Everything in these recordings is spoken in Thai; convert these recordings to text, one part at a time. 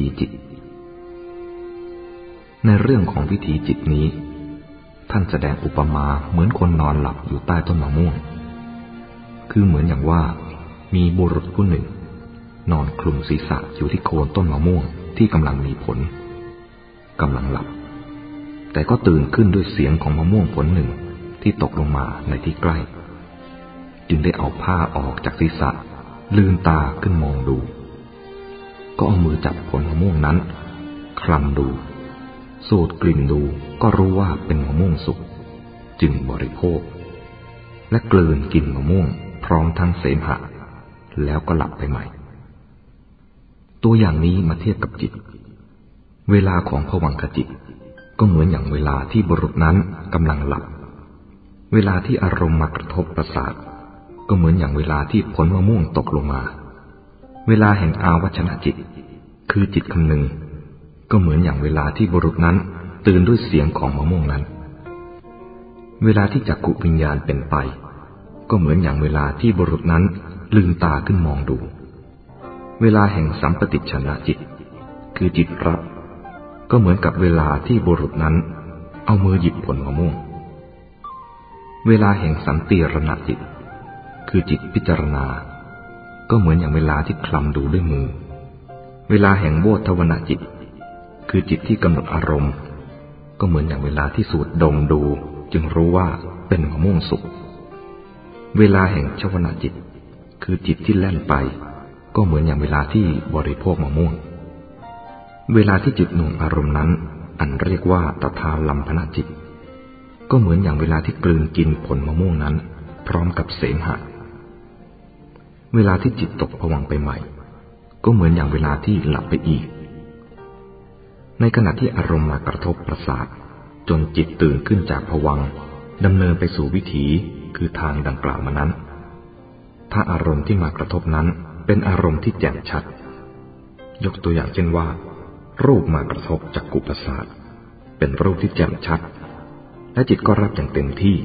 ถีจิต ในเรื่องของวิถีจิตนี้ ท่านแสดงอุปมาเหมือนคนนอนหลับอยู่ใต้ต้นมะม่วง คือเหมือนอย่างว่ามีบุรุษผู้หนึ่ง นอนคลุมศีรษะอยู่ที่โคนต้นมะม่วงที่กำลังมีผลกำลังหลับ แต่ก็ตื่นขึ้นด้วยเสียงของมะม่วงผลหนึ่งที่ตกลงมาในที่ใกล้ จึงได้เอาผ้าออกจากศีรษะ ลืมตาขึ้นมองดู ก็เอามือจับผลมะม่วงนั้น คลำดู สูดกลิ่นดูก็รู้ว่าเป็นมะม่วงสุกจึงบริโภค และกลืนกินมะม่วงพร้อมทั้งเสมหะ แล้วก็หลับไปใหม่ ตัวอย่างนี้มาเทียบกับจิต เวลาของผวังขจิต ก็เหมือนอย่างเวลาที่บุรุษนั้นกำลังหลับ เวลาที่อารมณ์มากระทบประสาท ก็เหมือนอย่างเวลาที่ผลมะม่วงตกลงมา เวลาแห่งอาวัชนะจิต คือจิตคำนึง ก็เหมือนอย่างเวลาที่บุรุษนั้นตื่นด้วยเสียงของมะม่วงนั้น เวลาที่จักกุวิญญาณเป็นไป ก็เหมือนอย่างเวลาที่บุรุษนั้นลืมตาขึ้นมองดู เวลาแห่งสัมปติชนะจิต คือจิตรับ ก็เหมือนกับเวลาที่บุรุษนั้น เอามือหยิบผลมะม่วง เวลาแห่งสันติรณจิต คือจิตพิจารณา ก็เหมือนอย่างเวลาที่คลำดูด้วยมือ เวลาแห่งโวทวนาจิต คือจิตที่กำหนดอารมณ์ ก็เหมือนอย่างเวลาที่สูดดมดู จึงรู้ว่าเป็นมะม่วงสุกเวลาแห่งชวนาจิต คือจิตที่แล่นไป ก็เหมือนอย่างเวลาที่บริโภคมะม่วง เวลาที่จิตหน่วงอารมณ์นั้น อันเรียกว่าตถาลัมพนาจิต ก็เหมือนอย่างเวลาที่กลืนกินผลมะม่วงนั้น พร้อมกับเสมหะ เวลาที่จิตตกผวังไปใหม่ ก็เหมือนอย่างเวลาที่หลับไปอีก ในขณะที่อารมณ์มากระทบประสาท จนจิตตื่นขึ้นจากผวังดำเนินไปสู่วิถีคือทางดังกล่าวมานั้น ถ้าอารมณ์ที่มากระทบนั้นเป็นอารมณ์ที่แจ่มชัด ยกตัวอย่างเช่นว่า รูปมากระทบจากกุประสาท เป็นรูปที่แจ่มชัด และจิตก็รับอย่างเต็มที่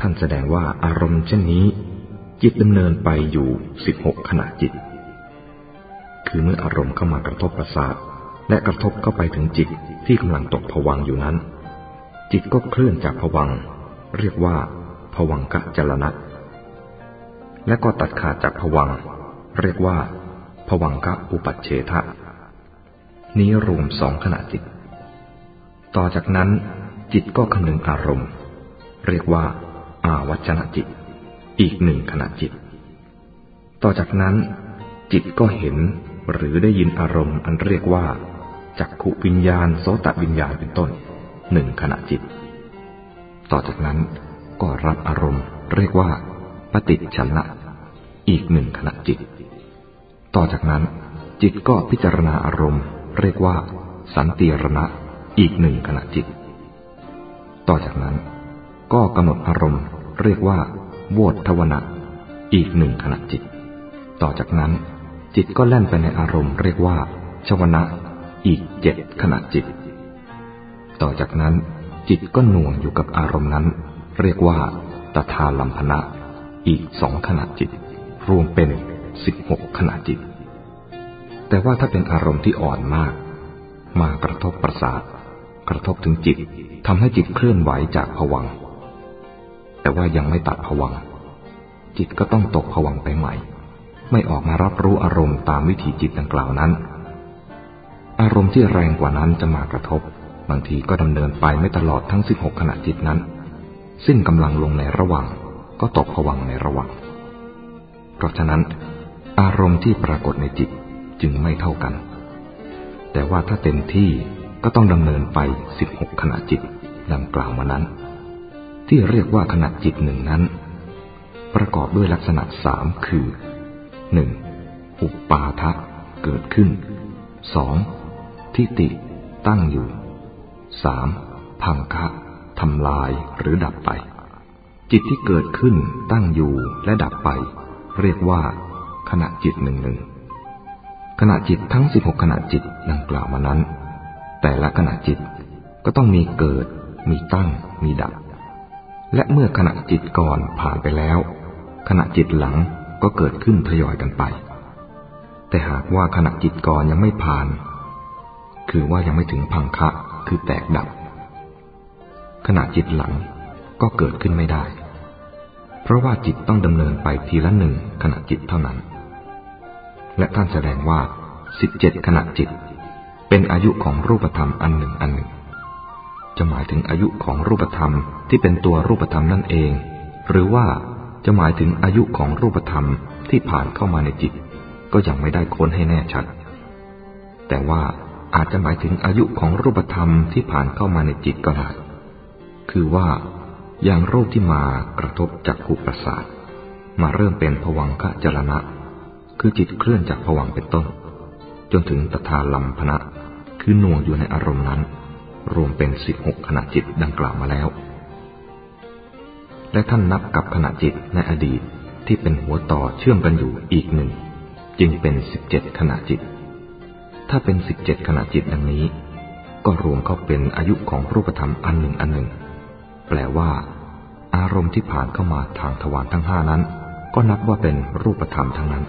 ท่านแสดงว่าอารมณ์เช่นนี้ จิตดำเนินไปอยู่สิบหกขณะจิต คือเมื่ออารมณ์เข้ามากระทบประสาท และกระทบเข้าไปถึงจิตที่กำลังตกผวังอยู่นั้น จิตก็เคลื่อนจากผวัง เรียกว่าผวังกะจรณะและก็ตัดขาดจากผวัง เรียกว่าผวังกะอุปัชเฉทะนี้รวมสองขณะจิต ต่อจากนั้นจิตก็คำนึงอารมณ์ เรียกว่า อาวัชนะจิต อีกหนึ่งขณะจิต ต่อจากนั้นจิตก็เห็น หรือได้ยินอารมณ์อันเรียกว่าจักขุวิญญาณโสตวิญญาณเป็นต้นหนึ่งขณะจิต ต่อจากนั้นก็รับอารมณ์เรียกว่าปฏิจฉันนะอีกหนึ่งขณะจิต ต่อจากนั้น จิตก็พิจารณาอารมณ์ เรียกว่า สันติรณะอีกหนึ่งขณะจิต ต่อจากนั้น ก็กำหนดอารมณ์ เรียกว่าโวทวนะอีกหนึ่งขณะจิต ต่อจากนั้น จิตก็แล่นไปในอารมณ์เรียกว่า ชวนะ อีกเจ็ดขณะจิต ต่อจากนั้น จิตก็หน่วงอยู่กับอารมณ์นั้น เรียกว่าตถาลัมพนะ อีกสองขณะจิต รวมเป็นสิบหกขณะจิต แต่ว่าถ้าเป็นอารมณ์ที่อ่อนมาก มากระทบประสาท กระทบถึงจิตทำให้จิตเคลื่อนไหวจากผวังแต่ว่ายังไม่ตัดผวังจิตก็ต้องตกผวังไปใหม่ ไม่ออกมารับรู้อารมณ์ตามวิถีจิตดังกล่าวนั้น อารมณ์ที่แรงกว่านั้นจะมากระทบ บางทีก็ดำเนินไปไม่ตลอดทั้งสิบหกขณะจิตนั้น สิ้นกำลังลงในระหว่าง ก็ตกผวังในระหว่าง เพราะฉะนั้น อารมณ์ที่ปรากฏในจิตจึงไม่เท่ากัน แต่ว่าถ้าเต็มที่ก็ต้องดำเนินไปสิบหกขณะจิตดังกล่าวมานั้น ที่เรียกว่าขณะจิตหนึ่งนั้น ประกอบด้วยลักษณะสามคือ หนึ่งอุปปาทะเกิดขึ้นสองทิติตั้งอยู่สามพังคะทำลายหรือดับไป จิตที่เกิดขึ้นตั้งอยู่และดับไป เรียกว่า ขณะจิตหนึ่งหนึ่งขณะจิตทั้งสิบหกขณะจิตดังกล่าวมานั้น แต่ละขณะจิตก็ต้องมีเกิด มีตั้ง มีดับ และเมื่อขณะจิตก่อนผ่านไปแล้ว ขณะจิตหลัง ก็เกิดขึ้นทยอยกันไป แต่หากว่าขณะจิตก่อนยังไม่ผ่าน คือว่ายังไม่ถึงพังคะคือแตกดับ ขณะจิตหลังก็เกิดขึ้นไม่ได้ เพราะว่าจิตต้องดำเนินไปทีละหนึ่งขณะจิตเท่านั้น และท่านแสดงว่าสิบเจ็ดขณะจิต เป็นอายุของรูปธรรมอันหนึ่งอันหนึ่ง จะหมายถึงอายุของรูปธรรมที่เป็นตัวรูปธรรมนั่นเอง หรือว่า จะหมายถึงอายุของรูปธรรมที่ผ่านเข้ามาในจิต ก็ยังไม่ได้ค้นให้แน่ชัด แต่ว่าอาจจะหมายถึงอายุของรูปธรรมที่ผ่านเข้ามาในจิตก็ได้คือว่าอย่างรูปที่มากระทบจากขุประสาท มาเริ่มเป็นผวังคะจรณะ คือจิตเคลื่อนจากผวังเป็นต้น จนถึงตถาลัมพนะคือหน่วงอยู่ในอารมณ์นั้น รวมเป็นสิบหกขณะจิตดังกล่าวมาแล้ว และท่านนับกับขณะจิตในอดีตที่เป็นหัวต่อเชื่อมกันอยู่อีกหนึ่ง จึงเป็นสิบเจ็ดขณะจิต ถ้าเป็นสิบเจ็ดขณะจิตดังนี้ ก็รวมเข้าเป็นอายุของรูปธรรมอันหนึ่งอันหนึ่ง แปลว่า อารมณ์ที่ผ่านเข้ามาทางทวารทั้งห้านั้น ก็นับว่าเป็นรูปธรรมทั้งนั้น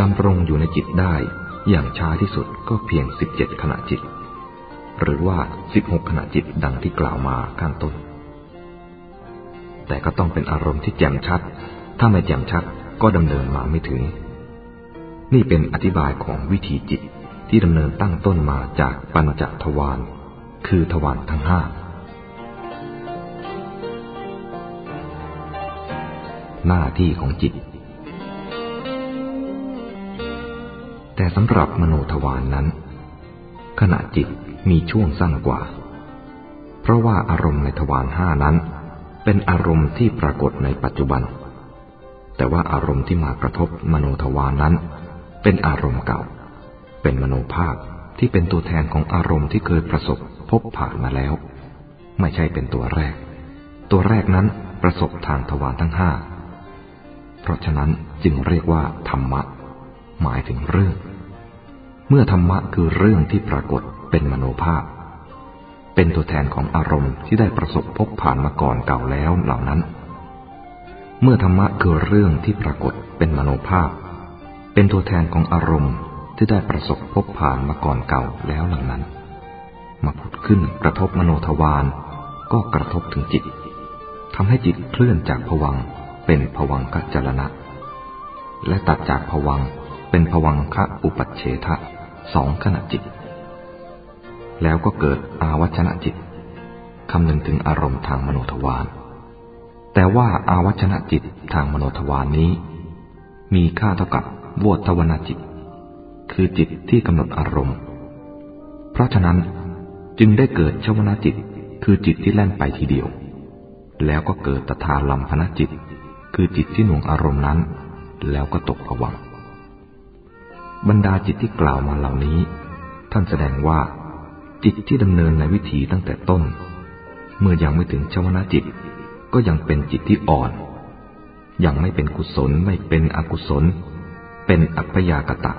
ดำรงอยู่ในจิตได้อย่างช้าที่สุดก็เพียงสิบเจ็ดขณะจิต หรือว่าสิบหกขณะจิตดังที่กล่าวมาข้างต้น แต่ก็ต้องเป็นอารมณ์ที่แจ่มชัด ถ้าไม่แจ่มชัดก็ดำเนินมาไม่ถึง นี่เป็นอธิบายของวิธีจิตที่ดำเนินตั้งต้นมาจากปัญจทวารคือทวารทั้งห้าหน้าที่ของจิต แต่สำหรับมโนทวารนนั้น ขณะจิตมีช่วงสั้นกว่า เพราะว่าอารมณ์ในทวารห้านั้น เป็นอารมณ์ที่ปรากฏในปัจจุบัน แต่ว่าอารมณ์ที่มากระทบมโนทวานนั้น เป็นอารมณ์เก่า เป็นมโนภาพที่เป็นตัวแทนของอารมณ์ที่เคยประสบพบผ่านมาแล้ว ไม่ใช่เป็นตัวแรก ตัวแรกนั้นประสบทางทวารทั้งห้าเพราะฉะนั้นจึงเรียกว่าธรรมะ หมายถึงเรื่อง เมื่อธรรมะคือเรื่องที่ปรากฏเป็นมโนภาพ เป็นตัวแทนของอารมณ์ที่ได้ประสบพบผ่านมาก่อนเก่าแล้วเหล่านั้น เมื่อธรรมะคือเรื่องที่ปรากฏเป็นมโนภาพ เป็นตัวแทนของอารมณ์ที่ได้ประสบพบผ่านมาก่อนเก่าแล้วเหลังนั้น มาผุดขึ้นกระทบมโนทวารก็กระทบถึงจิตทำให้จิตเคลื่อนจากผวังเป็นผวังกจรณะ และตัดจากผวังเป็นผวังคะอุปัชเฉทะสองขณะจิต แล้วก็เกิดอาวัชนะจิตคำนึงถึงอารมณ์ทางมโนทวารแต่ว่าอาวัชนะจิตทางมโนทวารนนี้ มีค่าเท่ากับวทวนาจิต คือจิตที่กำหนดอารมณ์ เพราะฉะนั้นจึงได้เกิดชวนาจิต คือจิตที่แล่นไปทีเดียว แล้วก็เกิดตถาลัมพนจิต คือจิตที่หน่วงอารมณ์นั้น แล้วก็ตกผวังบรรดาจิตที่กล่าวมาเหล่านี้ ท่านแสดงว่า จิตที่ดำเนินในวิถีตั้งแต่ต้น เมื่อยังไม่ถึงชวนาจิต ก็ยังเป็นจิตที่อ่อน ยังไม่เป็นกุศลไม่เป็นอกุศล เป็นอัพยากตะ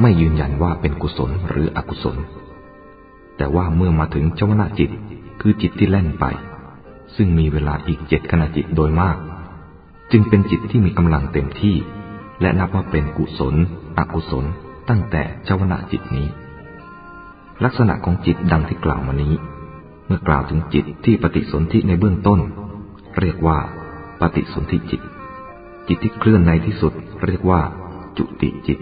ไม่ยืนยันว่าเป็นกุศลหรืออกุศล แต่ว่าเมื่อมาถึงชวนาจิตคือจิตที่แล่นไป ซึ่งมีเวลาอีกเจ็ดขณะจิตโดยมาก จึงเป็นจิตที่มีกำลังเต็มที่ และนับว่าเป็นกุศล อกุศล ตั้งแต่ชวนาจิตนี้ ลักษณะของจิตดังที่กล่าวมานี้ เมื่อกล่าวถึงจิตที่ปฏิสนธิในเบื้องต้น เรียกว่า ปฏิสนธิจิต จิตที่เคลื่อนในที่สุด เรียกว่า จุติจิต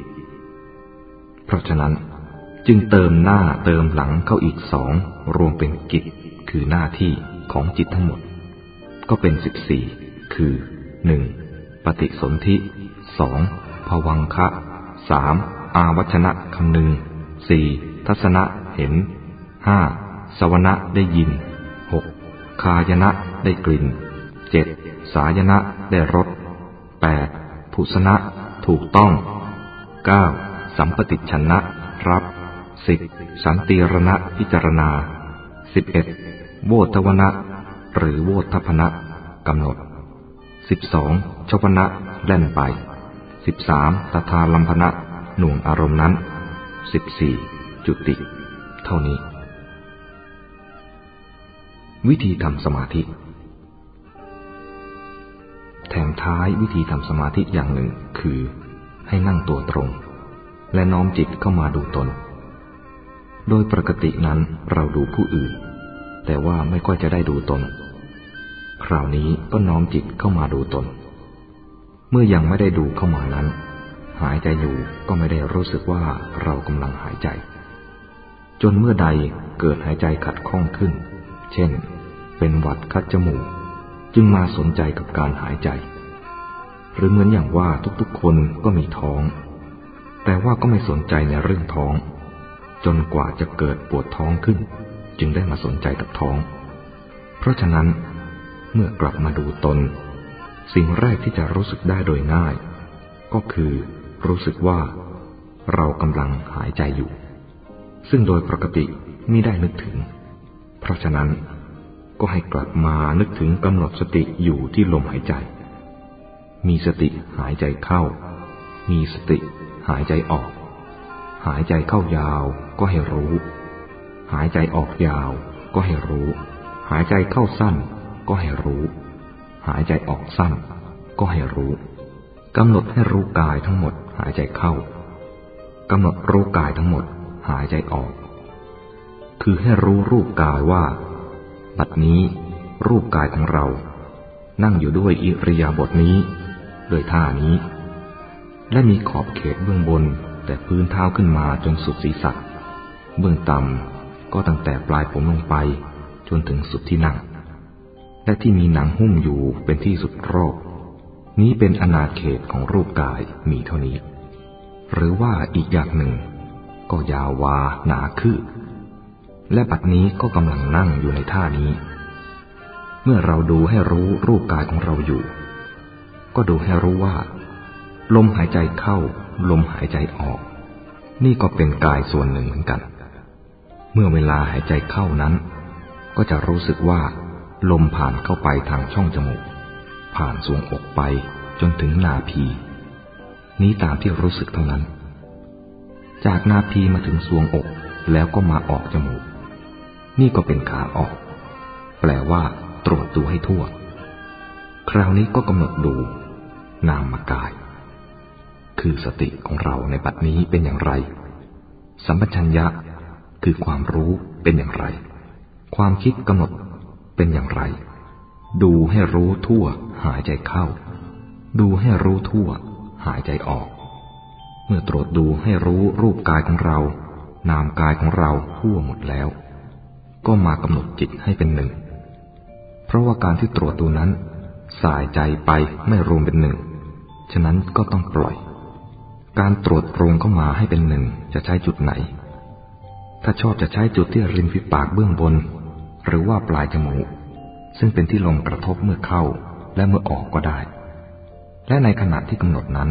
เพราะฉะนั้นจึงเติมหน้าเติมหลังเข้าอีกสองรวมเป็นกิจ คือหน้าที่ของจิตทั้งหมด ก็เป็นสิบสี่คือหนึ่งปฏิสนธิสองภวังคะสามอาวัชนะคำนึงสี่ทัศนะ ห็นห้าสวนะได้ยินหกคายนะได้กลิ่นเจ็ดสายนะได้รสแปดผุสนะถูกต้องเก้าสัมปติชนะรับสิบสันติรณะพิจารณาสิบเอ็ดโวทวนะหรือโวทพนะกำหนดสิบสองชวนะแล่นไปสิบสามตถาลัมพนะหน่วงอารมณ์นั้นสิบสี่จุติ ท่านี้ วิธีทำสมาธิ แถมท้ายวิธีทำสมาธิอย่างหนึ่งคือให้นั่งตัวตรง และน้อมจิตเข้ามาดูตน โดยปกตินั้นเราดูผู้อื่น แต่ว่าไม่ค่อยจะได้ดูตน คราวนี้ก็น้อมจิตเข้ามาดูตน เมื่อยังไม่ได้ดูเข้ามานั้น หายใจอยู่ก็ไม่ได้รู้สึกว่าเรากำลังหายใจ จนเมื่อใดเกิดหายใจขัดข้องขึ้น เช่น เป็นหวัดคัดจมูก จึงมาสนใจกับการหายใจ หรือเหมือนอย่างว่าทุกๆคนก็มีท้อง แต่ว่าก็ไม่สนใจในเรื่องท้อง จนกว่าจะเกิดปวดท้องขึ้น จึงได้มาสนใจกับท้อง เพราะฉะนั้น เมื่อกลับมาดูตน สิ่งแรกที่จะรู้สึกได้โดยง่าย ก็คือรู้สึกว่าเรากำลังหายใจอยู่ ซึ่งโดยปกติไม่ได้นึกถึง เพราะฉะนั้นก็ให้กลับมานึกถึงกำหนดสติอยู่ที่ลมหายใจ มีสติหายใจเข้า มีสติหายใจออก หายใจเข้ายาวก็ให้รู้ หายใจออกยาวก็ให้รู้ หายใจเข้าสั้นก็ให้รู้ หายใจออกสั้นก็ให้รู้กำหนดให้รู้กายทั้งหมดหายใจเข้ากำหนดรู้กายทั้งหมด หายใจออก คือให้รู้รูปกายว่า บัดนี้รูปกายของเรา นั่งอยู่ด้วยอิริยาบถนี้โดยท่านี้ และมีขอบเขตเบื้องบนแต่พื้นเท้าขึ้นมาจนสุดศีรษะ เบื้องต่ำก็ตั้งแต่ปลายผมลงไปจนถึงสุดที่นั่ง และที่มีหนังหุ้มอยู่เป็นที่สุดรอบนี้เป็นอนาเขตของรูปกายมีเท่านี้ หรือว่าอีกอย่างหนึ่ง ก็ยาววาหนาคือและบัดนี้ก็กำลังนั่งอยู่ในท่านี้ เมื่อเราดูให้รู้รูปกายของเราอยู่ ก็ดูให้รู้ว่า ลมหายใจเข้า ลมหายใจออก นี่ก็เป็นกายส่วนหนึ่งเหมือนกัน เมื่อเวลาหายใจเข้านั้น ก็จะรู้สึกว่า ลมผ่านเข้าไปทางช่องจมูก ผ่านสวงอกไปจนถึงนาพี นี้ตามที่รู้สึกเท่านั้น จากนาพีมาถึงสวงอกแล้วก็มาออกจมูก นี่ก็เป็นขาออก แปลว่า ตรวจดูให้ทั่ว คราวนี้ก็กำหนดดู นามกาย คือสติของเราในปัจนี้เป็นอย่างไร สัมปชัญญะ คือความรู้เป็นอย่างไร ความคิดกำหนดเป็นอย่างไร ดูให้รู้ทั่ว หายใจเข้า ดูให้รู้ทั่ว หายใจออก เมื่อตรวจดูให้รู้รูปกายของเรา นามกายของเราทั่วหมดแล้ว ก็มากำหนดจิตให้เป็นหนึ่ง เพราะว่าการที่ตรวจดูนั้น สายใจไปไม่รวมเป็นหนึ่ง ฉะนั้นก็ต้องปล่อย การตรวจรวมเข้ามาให้เป็นหนึ่งจะใช้จุดไหน ถ้าชอบจะใช้จุดที่ริมฝีปากเบื้องบน หรือว่าปลายจมูก ซึ่งเป็นที่ลมกระทบเมื่อเข้าและเมื่อออกก็ได้ และในขณะที่กำหนดนั้น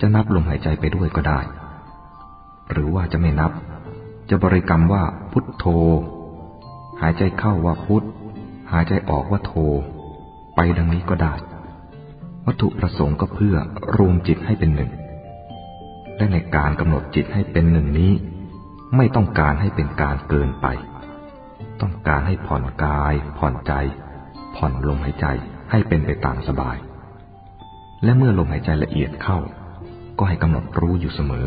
จะนับลมหายใจไปด้วยก็ได้ หรือว่าจะไม่นับ จะบริกรรมว่าพุทโธ หายใจเข้าว่าพุทธหายใจออกว่าโทไปดังนี้ก็ได้ วัตถุประสงค์ก็เพื่อรวมจิตให้เป็นหนึ่ง และในการกำหนดจิตให้เป็นหนึ่งนี้ ไม่ต้องการให้เป็นการเกินไป ต้องการให้ผ่อนกาย ผ่อนใจ ผ่อนลมหายใจให้เป็นไปตามสบาย และเมื่อลมหายใจละเอียดเข้า ก็ให้กำหนดรู้อยู่เสมอ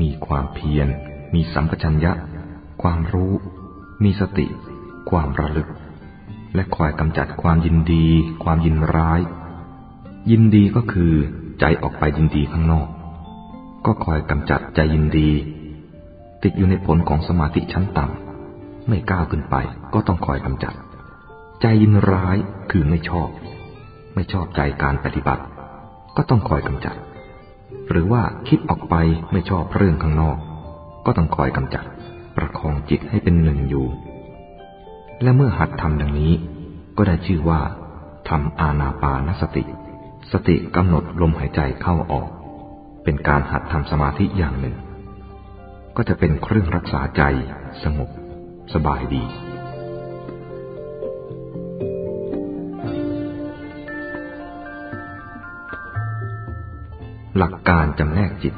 มีความเพียร มีสัมปชัญญะ ความรู้ มีสติ ความระลึก และคอยกำจัดความยินดี ความยินร้าย ยินดีก็คือใจออกไปยินดีข้างนอก ก็คอยกำจัดใจยินดี ติดอยู่ในผลของสมาธิชั้นต่ำไม่ก้าวขึ้นไปก็ต้องคอยกำจัด ใจยินร้ายคือไม่ชอบ ไม่ชอบใจการปฏิบัติ ก็ต้องคอยกำจัด หรือว่าคิดออกไปไม่ชอบเรื่องข้างนอก ก็ต้องคอยกำจัดประคองจิตให้เป็นหนึ่งอยู่ และเมื่อหัดทำดังนี้ ก็ได้ชื่อว่าทำอาณาปานสติ สติกำหนดลมหายใจเข้าออก เป็นการหัดทำสมาธิอย่างหนึ่ง ก็จะเป็นเครื่องรักษาใจสงบสบายดี หลักการจำแนกจิต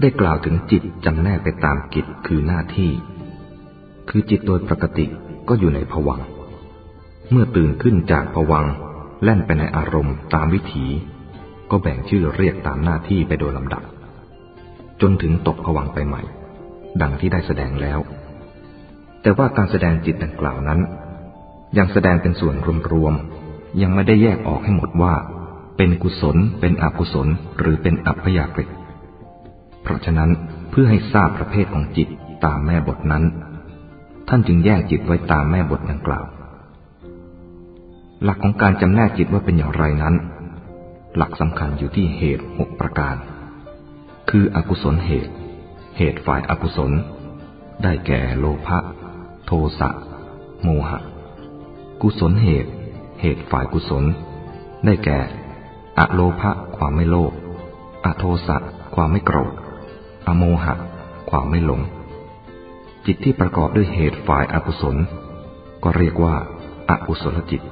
ได้กล่าวถึงจิตจำแนกไปตามกิจคือหน้าที่ คือจิตโดยปกติก็อยู่ในผวัง เมื่อตื่นขึ้นจากผวังแล่นไปในอารมณ์ตามวิถี ก็แบ่งชื่อเรียกตามหน้าที่ไปโดยลำดับ จนถึงตกผวังไปใหม่ ดังที่ได้แสดงแล้วแต่ว่าการแสดงจิตดังกล่าวนั้น ยังแสดงเป็นส่วนรวมๆ ยังไม่ได้แยกออกให้หมดว่า เป็นกุศล เป็นอกุศล หรือเป็นอัพยากฤิเพราะฉะนั้นเพื่อให้ทราบประเภทของจิตตามแม่บทนั้น ท่านจึงแยกจิตไว้ตามแม่บทดังกล่าว หลักของการจำแนกจิตว่าเป็นอย่างไรนั้น หลักสำคัญอยู่ที่เหตุหกประการ คืออกุศลเหตุ เหตุฝ่ายอากุศล ได้แก่โลภะ โทสะ โมหะ กุศลเหตุ เหตุฝ่ายกุศล ได้แก่ อโลภะความไม่โลภ อโทสะความไม่โกรธ อโมหะ ความไม่หลง จิตที่ประกอบด้วยเหตุฝ่ายอากุศล ก็เรียกว่าอากุศลจิต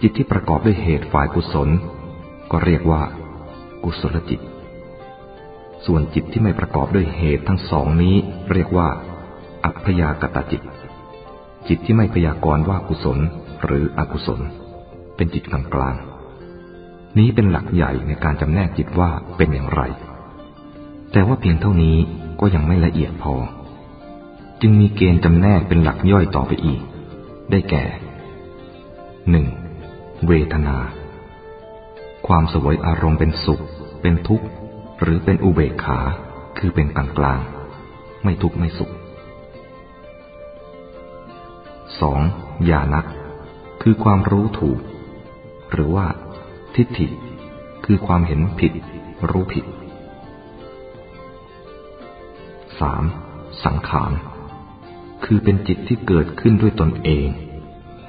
จิตที่ประกอบด้วยเหตุฝ่ายกุศล ก็เรียกว่า กุศลจิต ส่วนจิตที่ไม่ประกอบด้วยเหตุทั้งสองนี้ เรียกว่า อัพยากตจิต จิตที่ไม่พยากรณ์ว่ากุศลหรืออกุศล เป็นจิตกลางกลางนี้เป็นหลักใหญ่ในการจำแนกจิตว่าเป็นอย่างไร แต่ว่าเพียงเท่านี้ก็ยังไม่ละเอียดพอ จึงมีเกณฑ์จำแนกเป็นหลักย่อยต่อไปอีก ได้แก่หนึ่งเวทนา ความสวยอารมณ์เป็นสุข เป็นทุกข์ หรือเป็นอุเบกขา คือเป็นกลางกลาง ไม่ทุกข์ไม่สุข สองญาณะคือความรู้ถูก หรือว่า ทิฏฐิ คือความเห็นผิด รู้ผิดสามสังขาร คือเป็นจิตที่เกิดขึ้นด้วยตนเอง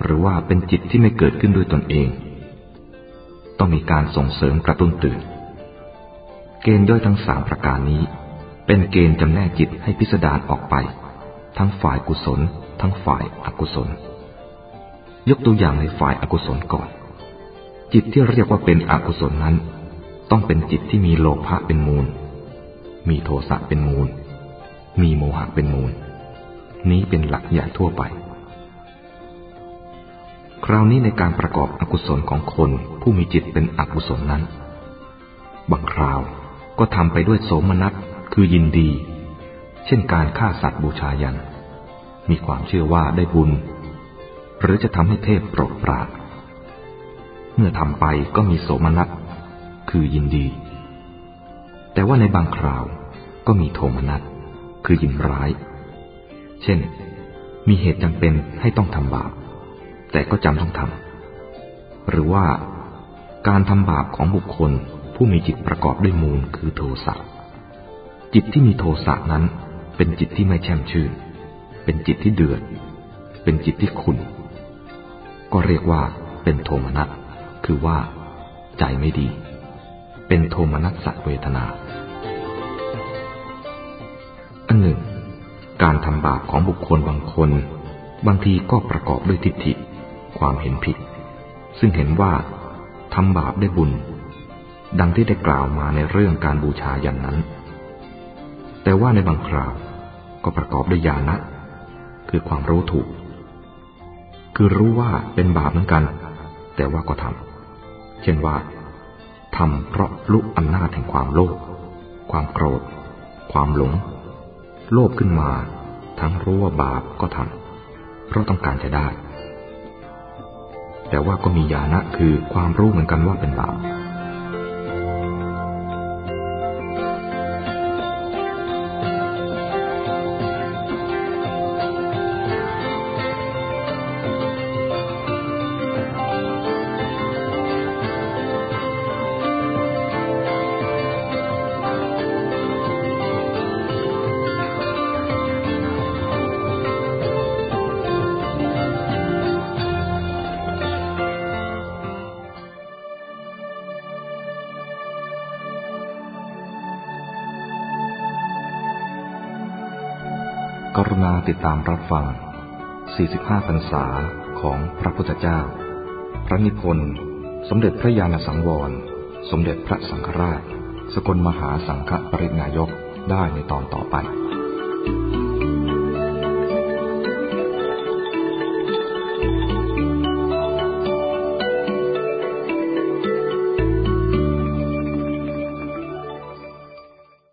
หรือว่าเป็นจิตที่ไม่เกิดขึ้นด้วยตนเอง ต้องมีการส่งเสริมกระตุ้นตื่นเกณฑ์ย่อยทั้งสามประการนี้ เป็นเกณฑ์จำแนกจิตให้พิสดารออกไป ทั้งฝ่ายกุศล ทั้งฝ่ายอกุศล ยกตัวอย่างในฝ่ายอากุศลก่อน จิตที่เรียกว่าเป็นอกุศลนั้น ต้องเป็นจิตที่มีโลภะเป็นมูล มีโทสะเป็นมูล มีโมหะเป็นมูล นี้เป็นหลักใหญ่ทั่วไป คราวนี้ในการประกอบอกุศลของคนผู้มีจิตเป็นอกุศลนั้น บางคราวก็ทำไปด้วยโสมนัสคือยินดี เช่นการฆ่าสัตว์บูชายัน มีความเชื่อว่าได้บุญ หรือจะทำให้เทพโปรดปรานเมื่อทำไปก็มีโสมนัส คือยินดี แต่ว่าในบางคราวก็มีโทมนัส คือยินร้าย เช่น มีเหตุจำเป็นให้ต้องทำบาป แต่ก็จำต้องทำ หรือว่าการทำบาปของบุคคลผู้มีจิตประกอบด้วยมูลคือโทสะ จิตที่มีโทสะนั้นเป็นจิตที่ไม่แช่มชื่น เป็นจิตที่เดือด เป็นจิตที่ขุนก็เรียกว่าเป็นโทมนัสคือว่า ใจไม่ดี เป็นโทมนัสสัเวทนา อันหนึ่ง การทำบาปของบุคคลบางคน บางทีก็ประกอบด้วยทิฏฐิ ความเห็นผิด ซึ่งเห็นว่าทำบาปได้บุญ ดังที่ได้กล่าวมาในเรื่องการบูชายันนั้น แต่ว่าในบางคราวก็ประกอบด้วยญาณะ คือความรู้ถูก คือรู้ว่าเป็นบาปเหมือนกัน แต่ว่าก็ทำเช่นว่าทำเพราะลุกอำนาจแห่งความโลภความโกรธ ความหลง โลภขึ้นมา ทั้งรู้ว่าบาปก็ทำเพราะต้องการจะได้ แต่ว่าก็มีญาณะคือความรู้เหมือนกันว่าเป็นบาป รุณาติดตามรับฟัง 45 พรรษาของพระพุทธเจ้า พระนิพนธ์ สมเด็จพระญาณสังวร สมเด็จพระสังฆราช สกลมหาสังฆปรินายกได้ในตอนต่อไป Thank you.